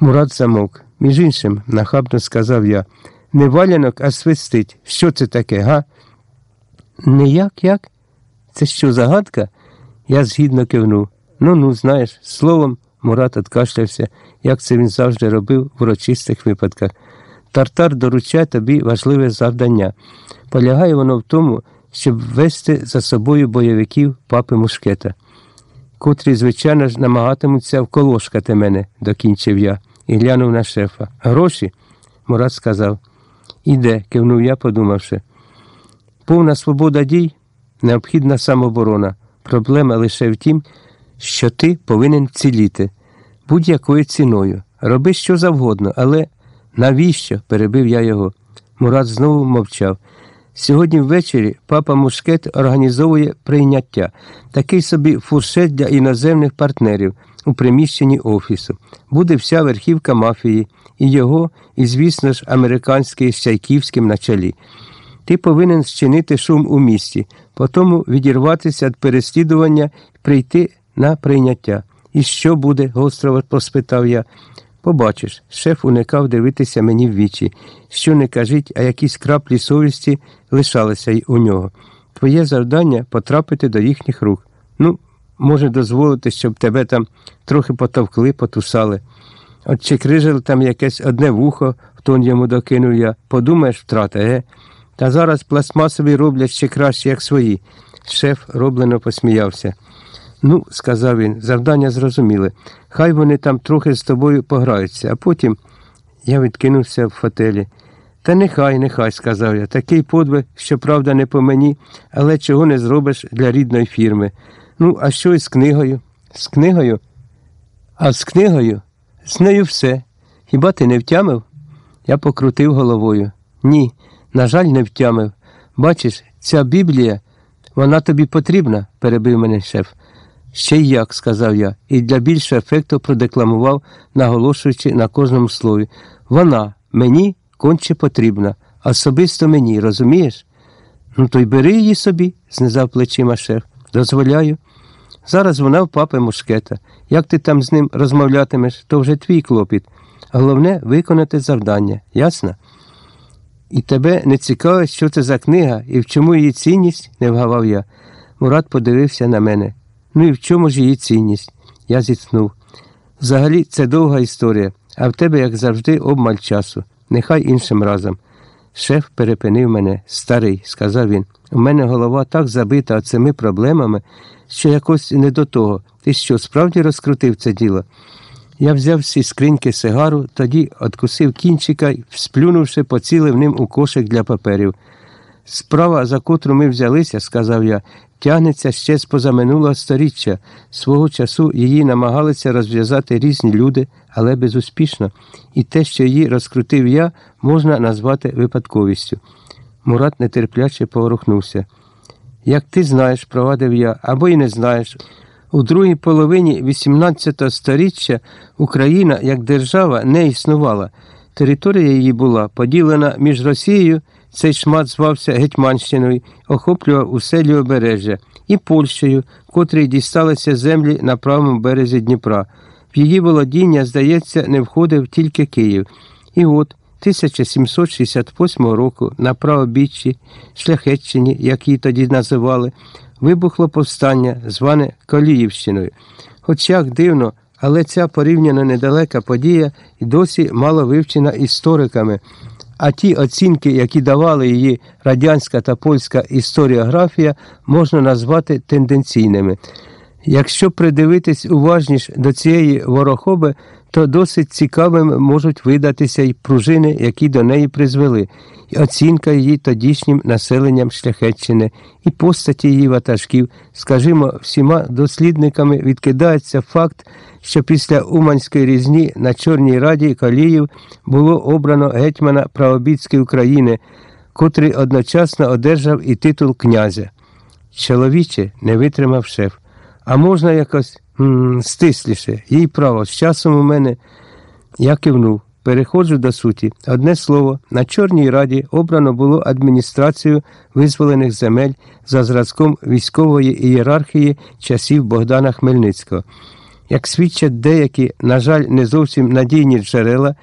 Мурат замовк. Між іншим, нахабно сказав я. Не валянок, а свистить. Що це таке, га? Не як, як? Це що, загадка? Я згідно кивнув. Ну ну, знаєш, словом, Мурат откашлявся, як це він завжди робив в урочистих випадках. Тартар доручає тобі важливе завдання. Полягає воно в тому, щоб вести за собою бойовиків папи Мушкета, котрі, звичайно ж, намагатимуться вколошкати мене, докінчив я, і глянув на шефа. Гроші? Мурат сказав. Іде, кивнув я, подумавши. Повна свобода дій, необхідна самооборона. Проблема лише в тім, що ти повинен ціліти будь-якою ціною. Роби що завгодно, але навіщо? перебив я його. Мурат знову мовчав. Сьогодні ввечері папа Мушкет організовує прийняття, такий собі фуршет для іноземних партнерів у приміщенні офісу. Буде вся верхівка мафії, і його, і, звісно ж, американський з Чайківським на чолі. Ти повинен зчинити шум у місті, потім відірватися від переслідування прийти на прийняття. І що буде? гостро поспитав я. Побачиш, шеф уникав дивитися мені в вічі. Що не кажіть, а якісь краплі совісті лишалися й у нього. Твоє завдання потрапити до їхніх рук. Ну, може дозволити, щоб тебе там трохи потовкли, потусали. От чи крижил там якесь одне вухо, в тон йому докинув я. Подумаєш, втрата, ге? Та зараз пластмасові роблять ще краще, як свої. Шеф роблено посміявся. Ну, сказав він, завдання зрозуміле. Хай вони там трохи з тобою пограються, а потім я відкинувся в фотелі. Та нехай, нехай, сказав я. Такий подвиг, що правда, не по мені, але чого не зробиш для рідної фірми. Ну, а що із книгою? З книгою? А з книгою? З нею все. Хіба ти не втямив? Я покрутив головою. Ні, на жаль, не втямив. Бачиш, ця Біблія, вона тобі потрібна, перебив мене шеф. Ще й як, сказав я, і для більшого ефекту продекламував, наголошуючи на кожному слові. Вона мені конче потрібна, особисто мені, розумієш? Ну, то й бери її собі, знизав плечима шеф. Дозволяю. Зараз вона в папи мушкета. Як ти там з ним розмовлятимеш, то вже твій клопіт. Головне виконати завдання, ясно? І тебе не цікавить, що це за книга і в чому її цінність, не вгавав я. Мурат подивився на мене. Ну і в чому ж її цінність? Я зітхнув. Взагалі, це довга історія, а в тебе, як завжди, обмаль часу. Нехай іншим разом. Шеф перепинив мене, старий, сказав він. У мене голова так забита цими проблемами, що якось не до того. Ти що, справді розкрутив це діло? Я взяв всі скриньки сигару, тоді откусив кінчика і, сплюнувши, поцілив ним у кошик для паперів. Справа, за котру ми взялися, сказав я, тягнеться ще з позаминулого сторіччя. Свого часу її намагалися розв'язати різні люди, але безуспішно, і те, що її розкрутив я, можна назвати випадковістю. Мурат нетерпляче поворухнувся. Як ти знаєш, провадив я, або й не знаєш. У другій половині XVIII століття Україна як держава не існувала. Територія її була поділена між Росією, цей шмат звався Гетьманщиною, охоплював усе лівобережжя, і Польщею, котрій дісталися землі на правому березі Дніпра. В її володіння, здається, не входив тільки Київ. І от 1768 року на правобіччі, Шляхетчині, як її тоді називали, вибухло повстання, зване Коліївщиною. Хоч як дивно, але ця порівняно недалека подія і досі мало вивчена істориками, а ті оцінки, які давали її радянська та польська історіографія, можна назвати тенденційними. Якщо придивитись уважніше до цієї ворохоби, то досить цікавими можуть видатися й пружини, які до неї призвели, і оцінка її тодішнім населенням Шляхетщини, і постаті її ватажків, скажімо, всіма дослідниками відкидається факт, що після Уманської різні на Чорній Раді Каліїв було обрано гетьмана правобіцької України, котрий одночасно одержав і титул князя. Чоловіче не витримав шеф. А можна якось м стисліше, їй право, з часом у мене я кивнув. Переходжу до суті. Одне слово, на Чорній Раді обрано було адміністрацію визволених земель за зразком військової ієрархії часів Богдана Хмельницького. Як свідчать деякі, на жаль, не зовсім надійні джерела,